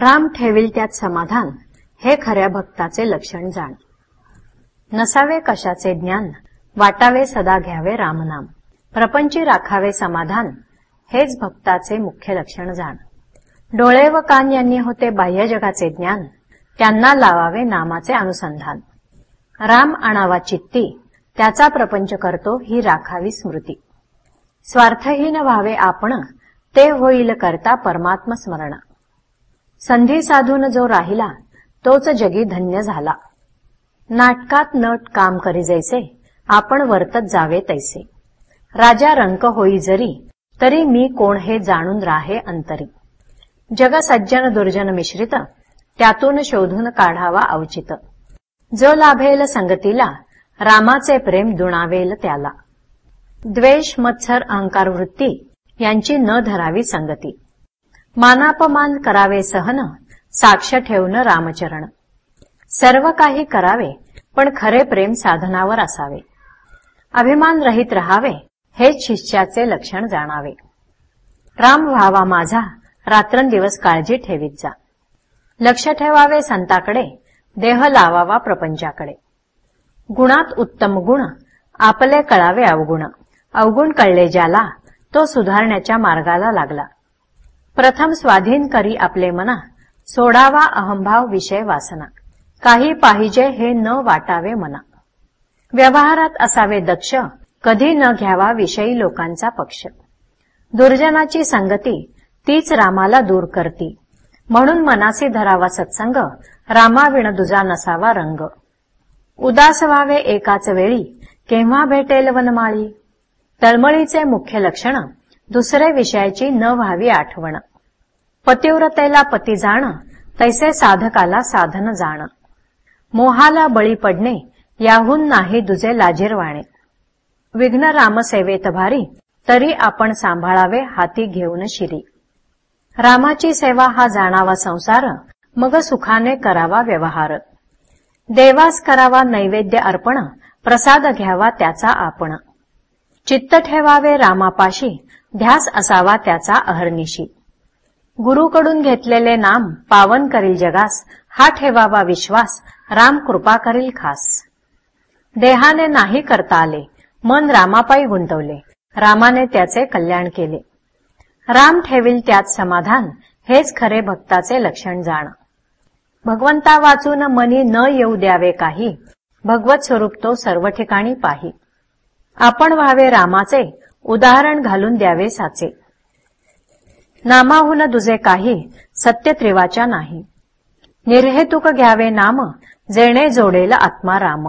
राम ठेवील त्यात समाधान हे खऱ्या भक्ताचे लक्षण जाण. नसावे कशाचे ज्ञान वाटावे सदा घ्यावे रामनाम. प्रपंची राखावे समाधान हेच भक्ताचे मुख्य लक्षण जाण. डोळे व कान यांनी होते बाह्य जगाचे ज्ञान त्यांना लावावे नामाचे अनुसंधान. राम आणावा चित्ती त्याचा प्रपंच करतो ही राखावी स्मृती. स्वार्थहीन व्हावे आपण ते होईल करता परमात्म स्मरण. संधी साधून जो राहिला तोच जगी धन्य झाला. नाटकात नट काम करी जैसे आपण वर्तत जावे तैसे. राजा रंक होई जरी तरी मी कोण हे जाणून राहे अंतरी. जग सज्जन दुर्जन मिश्रित त्यातून शोधून काढावा अवचित जो लाभेल संगतीला रामाचे प्रेम दुणावेल त्याला. द्वेष मत्सर अहंकार वृत्ती यांची न धरावी संगती. मानापमान करावे सहन साक्ष ठेवण रामचरण. सर्व काही करावे पण खरे प्रेम साधनावर असावे. अभिमान रहित रहावे हेच शिष्याचे लक्षण जाणावे. राम व्हावा माझा रात्रंदिवस काळजी ठेवीत जा. लक्ष ठेवावे संताकडे देह लावावा प्रपंचाकडे. गुणात उत्तम गुण आपले कळावे अवगुण. अवगुण कळले ज्याला तो सुधारण्याच्या मार्गाला लागला. प्रथम स्वाधीन करी आपले मना सोडावा अहंभाव विषय वासना. काही पाहिजे हे न वाटावे मना. व्यवहारात असावे दक्ष कधी न घ्यावा विषयी लोकांचा पक्ष. दुर्जनाची संगती तीच रामाला दूर करती. म्हणून मनासी धरावा सत्संग रामाविण दुजा नसावा रंग. उदास व्हावे एकाच वेळी केव्हा भेटेल वनमाळी? तळमळीचे मुख्य लक्षण? दुसऱ्या विषयाची न व्हावी आठवण. पतिव्रतेला पती जाण तैसे साधकाला साधन जाण. मोहाला बळी पडणे याहून नाही दुजे लाजीरवाणे. विघ्न रामसेवेत भारी तरी आपण सांभाळावे हाती घेऊन शिरी. रामाची सेवा हा जाणावा संसार मग सुखाने करावा व्यवहार. देवास करावा नैवेद्य अर्पण प्रसाद घ्यावा त्याचा आपण. चित्त ठेवावे रामापाशी ध्यास असावा त्याचा अहर्निशी. गुरुकडून घेतलेले नाम पावन करील जगास हा ठेवावा विश्वास राम कृपा करील खास. देहाने नाही करता आले मन रामापायी गुंतवले रामाने त्याचे कल्याण केले. राम ठेवील त्यात समाधान हेच खरे भक्ताचे लक्षण जाण. भगवंता वाचून मनी न येऊ द्यावे काही भगवत स्वरूप तो सर्व ठिकाणी पाही. आपण व्हावे रामाचे उदाहरण घालून द्यावे साचे. नामाहून दुजे काही सत्य त्रिवाच्या नाही. निर्हेतुक घ्यावे नाम जेणे जोडेल आत्मा राम.